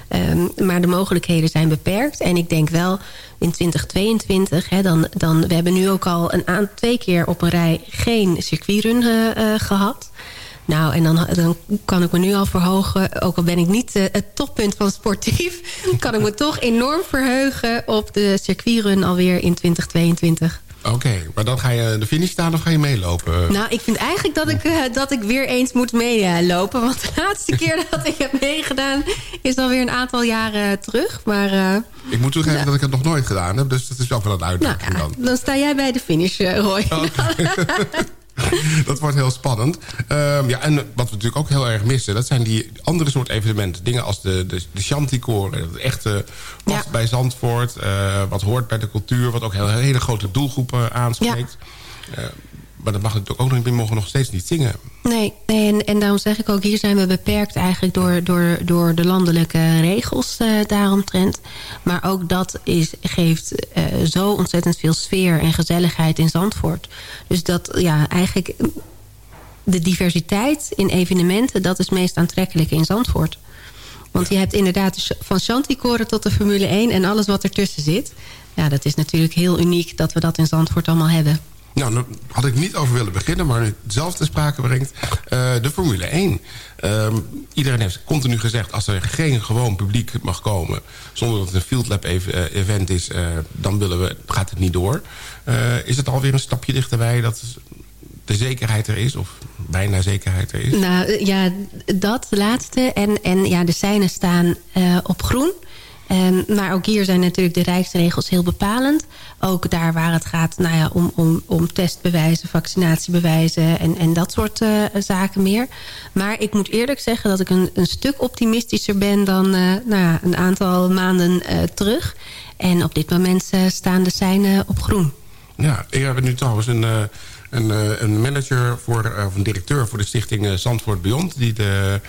Speaker 15: Ehm, maar de mogelijkheden zijn beperkt. En ik denk wel in 2022, hè, dan, dan, we hebben nu ook al een aan, twee keer op een rij geen circuitrun eh, eh, gehad. Nou, en dan, dan kan ik me nu al verhogen... ook al ben ik niet eh, het toppunt van sportief... kan ik me toch enorm verheugen op de circuitrun alweer in 2022.
Speaker 14: Oké, maar dan ga je de finish staan of ga je meelopen?
Speaker 15: Nou, ik vind eigenlijk dat ik, eh, dat ik weer eens moet meelopen. want de laatste keer dat ik heb meegedaan... is alweer een aantal jaren terug. Maar eh,
Speaker 14: Ik moet toegeven dat ik het nog nooit gedaan heb. Dus dat is ook wel een uitdaging
Speaker 15: nou,
Speaker 14: dan.
Speaker 15: dan sta jij bij de finish, eh, Roy.
Speaker 14: Dat wordt heel spannend. Ehm, ja, en wat we natuurlijk ook heel erg missen... dat zijn die andere soort evenementen. Dingen als de, de, de Chanticore. Dat echte past bij Zandvoort. eh, wat hoort bij de cultuur. Wat ook heel, hele grote doelgroepen aanspreekt. Eh, maar dat mag natuurlijk ook nog niet. Mogen nog steeds niet zingen.
Speaker 15: Nee, en, en daarom zeg ik ook... hier zijn we beperkt eigenlijk door, door, door de landelijke regels eh, daaromtrent. Maar ook dat is, geeft eh, zo ontzettend veel sfeer en gezelligheid in Zandvoort. Dus dat, ja, eigenlijk... de diversiteit in evenementen... dat is meest aantrekkelijk in Zandvoort. Want je hebt inderdaad de- van Chanticoren tot de Formule 1... en alles wat ertussen zit. Ja, dat is natuurlijk heel uniek dat we dat in Zandvoort allemaal hebben.
Speaker 14: Nou, daar had ik niet over willen beginnen, maar nu zelf te sprake brengt. eh, de Formule 1. Ehm, iedereen heeft continu gezegd, als er geen gewoon publiek mag komen... zonder dat het een Field Lab eh, event is, eh, dan willen we, gaat het niet door. Is het alweer een stapje dichterbij dat de zekerheid er is? Of bijna zekerheid er is?
Speaker 15: Nou ja, dat laatste. En, en ja, de seinen staan op groen. Ehm, maar ook hier zijn natuurlijk de rijksregels heel bepalend. Ook daar waar het gaat nou ja, om, om, om testbewijzen, vaccinatiebewijzen en, en dat soort eh, zaken meer. Maar ik moet eerlijk zeggen dat ik een, een stuk optimistischer ben dan eh, nou ja, een aantal maanden eh, terug. En op dit moment staan de seinen op groen.
Speaker 14: Ja, ik heb nu trouwens een, een, een manager voor, of een directeur voor de stichting Zandvoort Beyond... die de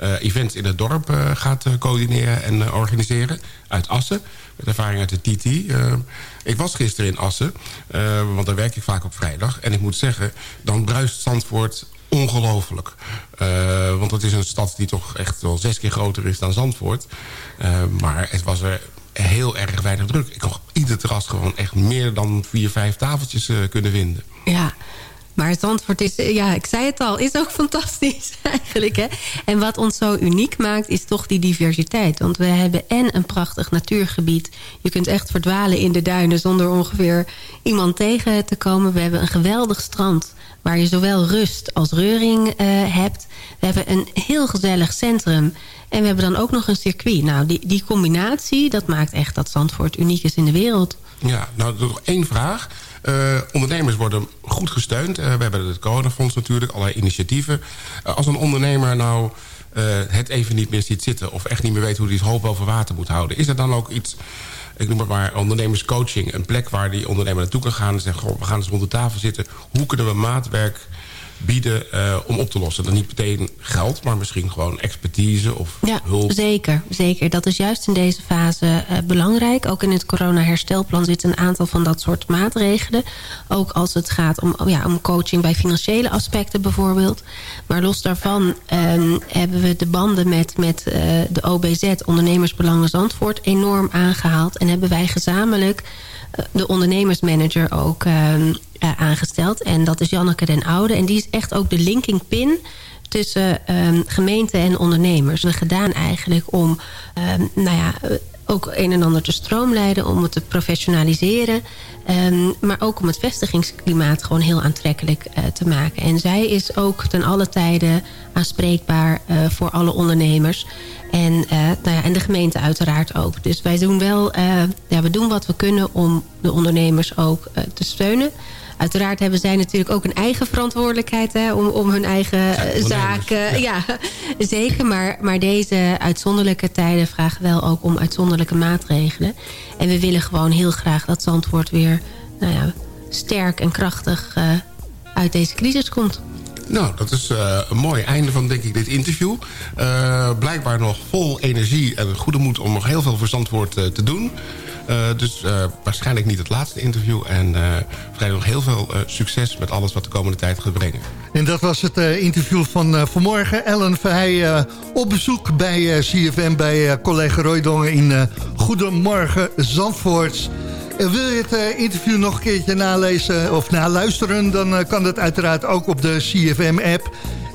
Speaker 14: events in het dorp eh, gaat eh, coördineren en eh, organiseren. Uit Assen, met ervaring uit de TT. Eh, ik was gisteren in Assen, eh, want daar werk ik vaak op vrijdag. En ik moet zeggen, dan bruist Zandvoort ongelooflijk. Eh, want het is een stad die toch echt wel zes keer groter is dan Zandvoort. Eh, maar het was er heel erg weinig druk. Ik kon ieder terras gewoon echt meer dan vier, vijf tafeltjes eh, kunnen vinden.
Speaker 15: Ja, maar Zandvoort is, ja, ik zei het al, is ook fantastisch eigenlijk. Hè? En wat ons zo uniek maakt, is toch die diversiteit. Want we hebben en een prachtig natuurgebied. Je kunt echt verdwalen in de duinen zonder ongeveer iemand tegen te komen. We hebben een geweldig strand waar je zowel rust als reuring eh, hebt. We hebben een heel gezellig centrum. En we hebben dan ook nog een circuit. Nou, die, die combinatie, dat maakt echt dat Zandvoort uniek is in de wereld.
Speaker 14: Ja, nou nog één vraag. Eh, ondernemers worden goed gesteund. Eh, we hebben het coronafonds natuurlijk, allerlei initiatieven. Eh, als een ondernemer nou het even niet meer ziet zitten... of echt niet meer weet hoe hij het hoofd boven water moet houden... is er dan ook iets, ik noem het maar ondernemerscoaching... een plek waar die ondernemer naartoe kan gaan en zeggen... We gaan eens rond de tafel zitten. Hoe kunnen we maatwerk bieden eh, om op te lossen? Dan niet meteen geld, maar misschien gewoon expertise of
Speaker 15: Ja,
Speaker 14: hulp.
Speaker 15: zeker, zeker. Dat is juist in deze fase eh, belangrijk. Ook in het corona-herstelplan zitten een aantal van dat soort maatregelen. Ook als het gaat om, oh ja, om coaching bij financiële aspecten bijvoorbeeld. Maar los daarvan ehm, hebben we de banden met, met eh, de OBZ, Ondernemersbelangen Zandvoort, enorm aangehaald. En hebben wij gezamenlijk de ondernemersmanager ook eh, aangesteld. En dat is Janneke den Oude. En die is echt ook de linking pin tussen ehm, gemeente en ondernemers. We gedaan eigenlijk om ehm, nou ja, eh, ook een en ander te stroomlijnen, om het te professionaliseren. ehm, maar ook om het vestigingsklimaat gewoon heel aantrekkelijk eh, te maken. En zij is ook ten alle tijde aanspreekbaar voor alle ondernemers. En, nou ja, en de gemeente uiteraard ook. Dus wij doen wel ja, we doen wat we kunnen om de ondernemers ook te steunen. Uiteraard hebben zij natuurlijk ook een eigen verantwoordelijkheid hè, om, om hun eigen eh, zaken. Ja. zeker. Maar, maar deze uitzonderlijke tijden vragen wel ook om uitzonderlijke maatregelen. En we willen gewoon heel graag dat Zandvoort weer nou ja, sterk en krachtig eh, uit deze crisis komt.
Speaker 14: Nou, dat is eh, een mooi einde van denk ik dit interview. Blijkbaar nog vol energie en goede moed om nog heel veel verstandwoord uh, te doen. Uh, dus uh, waarschijnlijk niet het laatste interview. En uh, vrijdag nog heel veel succes met alles wat de komende tijd gaat brengen.
Speaker 7: En dat was het interview van vanmorgen. Ellen Verheij op bezoek bij CFM bij collega Roydongen in Goedemorgen Zandvoort. Wil je het interview nog een keertje nalezen of naluisteren... dan kan dat uiteraard ook op de CFM-app.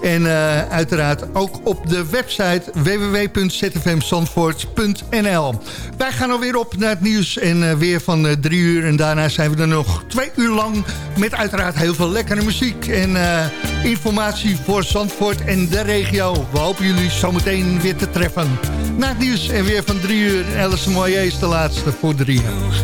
Speaker 7: En uh, uiteraard ook op de website www.zfmzandvoort.nl. Wij gaan alweer op naar het nieuws en uh, weer van uh, drie uur. En daarna zijn we er nog twee uur lang met uiteraard heel veel lekkere muziek... en informatie voor Zandvoort en de regio. We hopen jullie zometeen weer te treffen. Na het nieuws en weer van drie uur. Alice Moyer is de laatste voor drie uur.